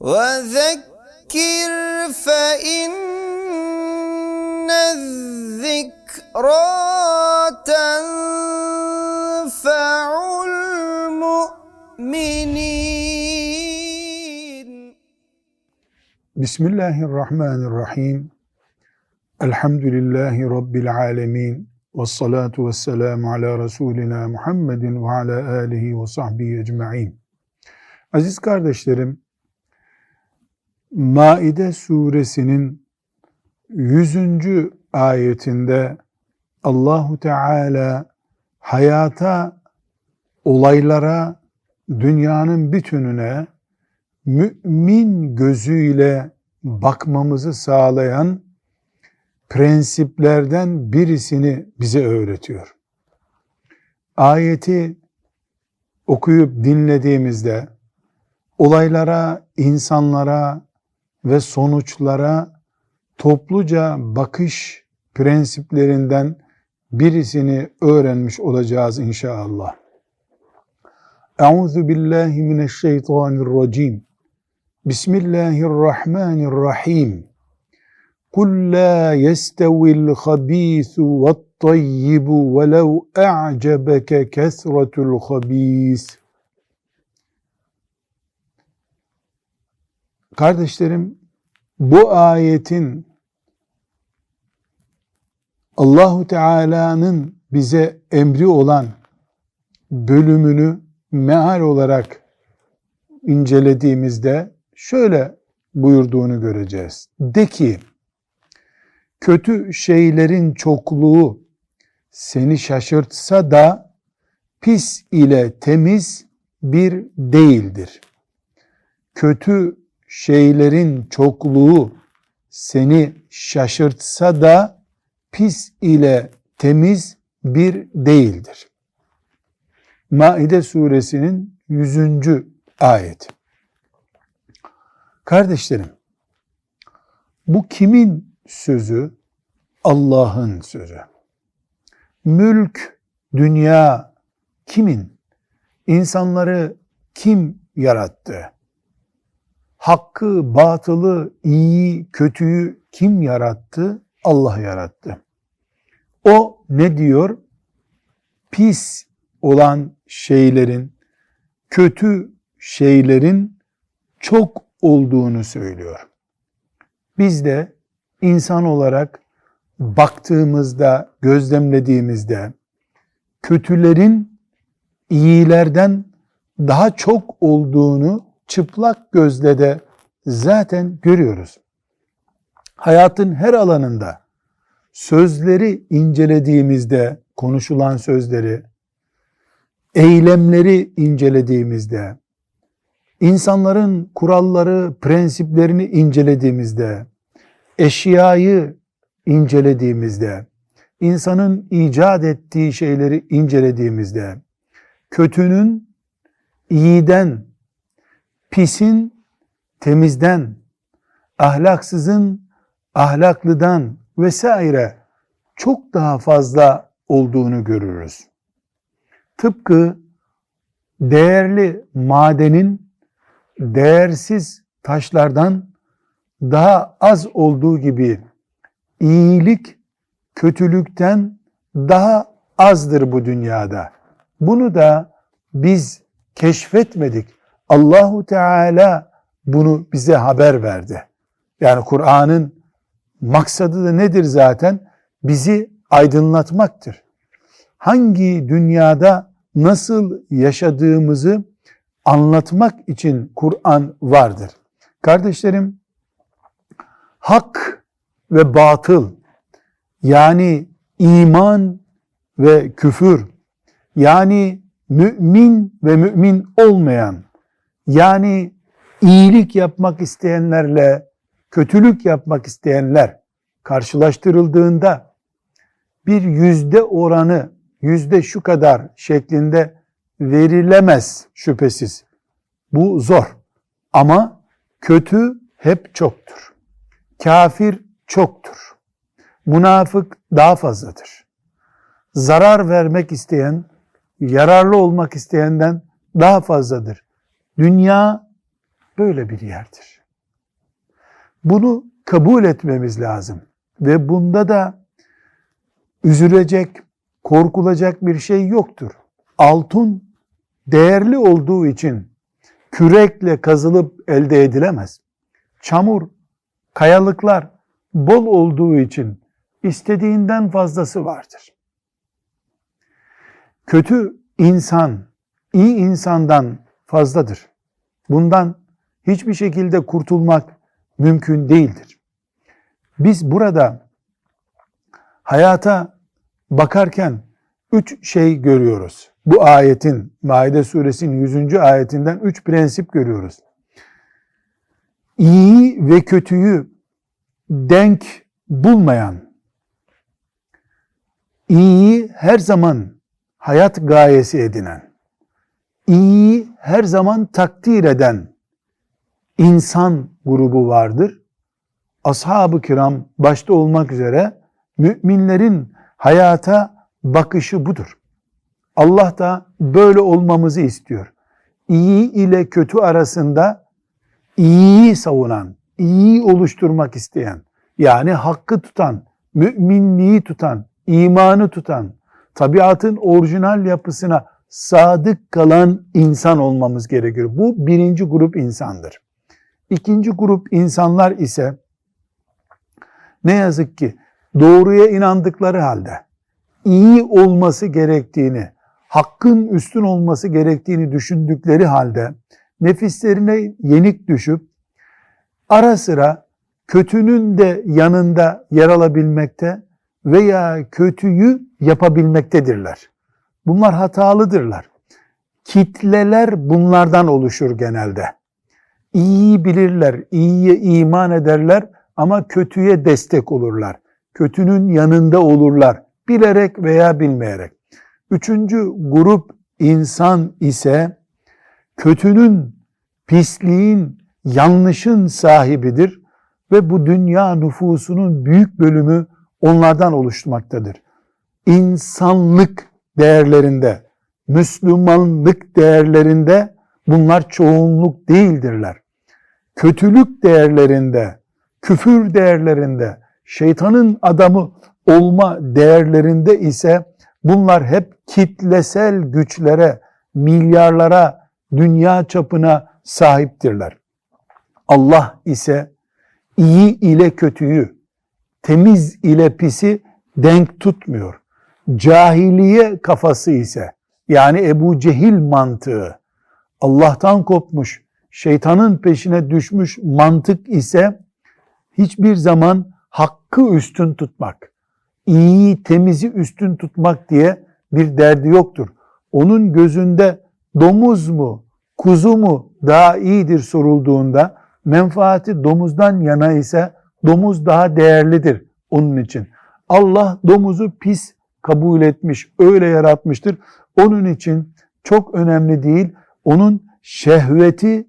وذكر فإن الذكرى تنفع المؤمنين Bismillahirrahmanirrahim. Elhamdülillahi Rabbil alemin. Ve salatu ve selamu ala Resulina Muhammedin ve ala alihi ve sahbihi ecma'in. Aziz kardeşlerim, Maide suresinin 100. ayetinde Allahu Teala hayata, olaylara, dünyanın bütününe mümin gözüyle bakmamızı sağlayan prensiplerden birisini bize öğretiyor. Ayeti okuyup dinlediğimizde olaylara, insanlara ve sonuçlara topluca bakış prensiplerinden birisini öğrenmiş olacağız inşallah. Euzu billahi mineşşeytanirracim. Bismillahirrahmanirrahim. Kul la yestevi'l habisu ve't-tayyibu velev a'cebeke kesretul habis. Kardeşlerim, bu ayetin Allahu Teala'nın bize emri olan bölümünü meal olarak incelediğimizde şöyle buyurduğunu göreceğiz. De ki, kötü şeylerin çokluğu seni şaşırtsa da pis ile temiz bir değildir. Kötü şeylerin çokluğu seni şaşırtsa da pis ile temiz bir değildir. Maide suresinin 100. ayet. Kardeşlerim, bu kimin sözü? Allah'ın sözü. Mülk, dünya kimin? İnsanları kim yarattı? Hakkı, batılı, iyi, kötüyü kim yarattı? Allah yarattı. O ne diyor? Pis olan şeylerin, kötü şeylerin çok olduğunu söylüyor. Biz de insan olarak baktığımızda, gözlemlediğimizde kötülerin iyilerden daha çok olduğunu çıplak gözle de zaten görüyoruz. Hayatın her alanında sözleri incelediğimizde, konuşulan sözleri, eylemleri incelediğimizde, insanların kuralları, prensiplerini incelediğimizde, eşyayı incelediğimizde, insanın icat ettiği şeyleri incelediğimizde, kötünün iyiden, pisin temizden, ahlaksızın ahlaklıdan vesaire çok daha fazla olduğunu görürüz. Tıpkı değerli madenin değersiz taşlardan daha az olduğu gibi iyilik kötülükten daha azdır bu dünyada. Bunu da biz keşfetmedik. Allahu Teala bunu bize haber verdi. Yani Kur'an'ın maksadı da nedir zaten? Bizi aydınlatmaktır. Hangi dünyada nasıl yaşadığımızı anlatmak için Kur'an vardır. Kardeşlerim, hak ve batıl yani iman ve küfür yani mümin ve mümin olmayan yani iyilik yapmak isteyenlerle kötülük yapmak isteyenler karşılaştırıldığında bir yüzde oranı yüzde şu kadar şeklinde verilemez şüphesiz. Bu zor. Ama kötü hep çoktur. Kafir çoktur. Münafık daha fazladır. Zarar vermek isteyen, yararlı olmak isteyenden daha fazladır. Dünya böyle bir yerdir. Bunu kabul etmemiz lazım. Ve bunda da üzülecek, korkulacak bir şey yoktur. Altın değerli olduğu için kürekle kazılıp elde edilemez. Çamur, kayalıklar bol olduğu için istediğinden fazlası vardır. Kötü insan iyi insandan fazladır. Bundan hiçbir şekilde kurtulmak mümkün değildir. Biz burada hayata bakarken üç şey görüyoruz. Bu ayetin, Maide suresinin 100. ayetinden üç prensip görüyoruz. İyi ve kötüyü denk bulmayan, iyiyi her zaman hayat gayesi edinen, iyi her zaman takdir eden insan grubu vardır. Ashab-ı kiram başta olmak üzere müminlerin hayata bakışı budur. Allah da böyle olmamızı istiyor. İyi ile kötü arasında iyiyi savunan, iyi oluşturmak isteyen, yani hakkı tutan, müminliği tutan, imanı tutan, tabiatın orijinal yapısına sadık kalan insan olmamız gerekiyor. Bu birinci grup insandır. İkinci grup insanlar ise ne yazık ki doğruya inandıkları halde iyi olması gerektiğini, hakkın üstün olması gerektiğini düşündükleri halde nefislerine yenik düşüp ara sıra kötünün de yanında yer alabilmekte veya kötüyü yapabilmektedirler. Bunlar hatalıdırlar. Kitleler bunlardan oluşur genelde. İyiyi bilirler, iyiye iman ederler ama kötüye destek olurlar. Kötünün yanında olurlar. Bilerek veya bilmeyerek. Üçüncü grup insan ise kötünün, pisliğin, yanlışın sahibidir ve bu dünya nüfusunun büyük bölümü onlardan oluşmaktadır. İnsanlık değerlerinde, Müslümanlık değerlerinde bunlar çoğunluk değildirler. Kötülük değerlerinde, küfür değerlerinde, şeytanın adamı olma değerlerinde ise bunlar hep kitlesel güçlere, milyarlara, dünya çapına sahiptirler. Allah ise iyi ile kötüyü, temiz ile pisi denk tutmuyor cahiliye kafası ise yani Ebu Cehil mantığı Allah'tan kopmuş, şeytanın peşine düşmüş mantık ise hiçbir zaman hakkı üstün tutmak, iyiyi, temizi üstün tutmak diye bir derdi yoktur. Onun gözünde domuz mu, kuzu mu daha iyidir sorulduğunda menfaati domuzdan yana ise domuz daha değerlidir onun için. Allah domuzu pis kabul etmiş, öyle yaratmıştır. Onun için çok önemli değil. Onun şehveti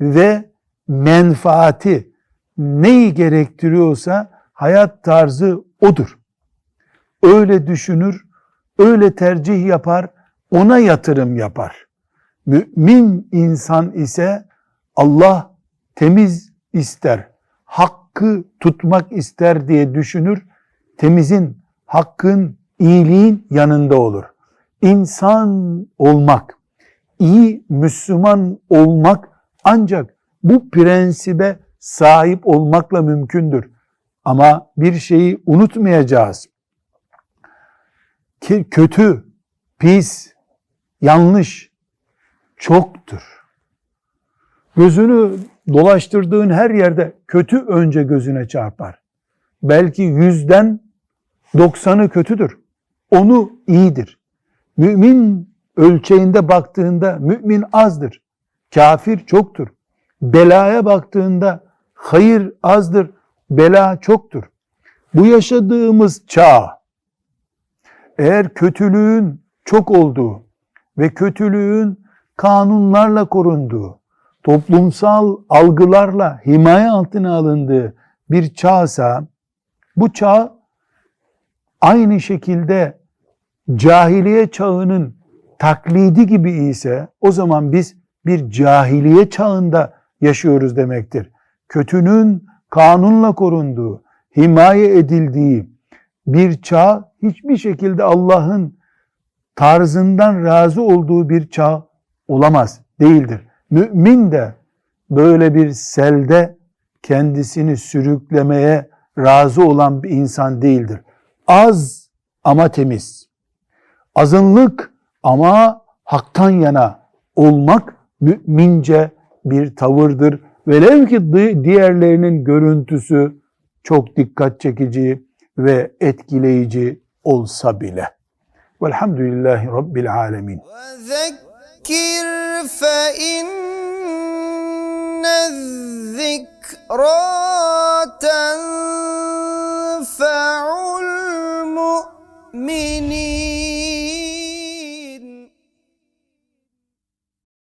ve menfaati neyi gerektiriyorsa hayat tarzı odur. Öyle düşünür, öyle tercih yapar, ona yatırım yapar. Mümin insan ise Allah temiz ister, hakkı tutmak ister diye düşünür. Temizin, hakkın, iyiliğin yanında olur. İnsan olmak, iyi Müslüman olmak ancak bu prensibe sahip olmakla mümkündür. Ama bir şeyi unutmayacağız. Ki kötü, pis, yanlış çoktur. Gözünü dolaştırdığın her yerde kötü önce gözüne çarpar. Belki yüzden doksanı kötüdür onu iyidir. Mümin ölçeğinde baktığında mümin azdır. Kafir çoktur. Belaya baktığında hayır azdır. Bela çoktur. Bu yaşadığımız çağ eğer kötülüğün çok olduğu ve kötülüğün kanunlarla korunduğu, toplumsal algılarla himaye altına alındığı bir çağsa bu çağ aynı şekilde cahiliye çağının taklidi gibi ise o zaman biz bir cahiliye çağında yaşıyoruz demektir. Kötünün kanunla korunduğu, himaye edildiği bir çağ hiçbir şekilde Allah'ın tarzından razı olduğu bir çağ olamaz, değildir. Mümin de böyle bir selde kendisini sürüklemeye razı olan bir insan değildir. Az ama temiz. Azınlık ama haktan yana olmak mümince bir tavırdır. Velev ki diğerlerinin görüntüsü çok dikkat çekici ve etkileyici olsa bile. Velhamdülillahi Rabbil alemin. Zekir fe inne zikra tenfe'ul mu'minin.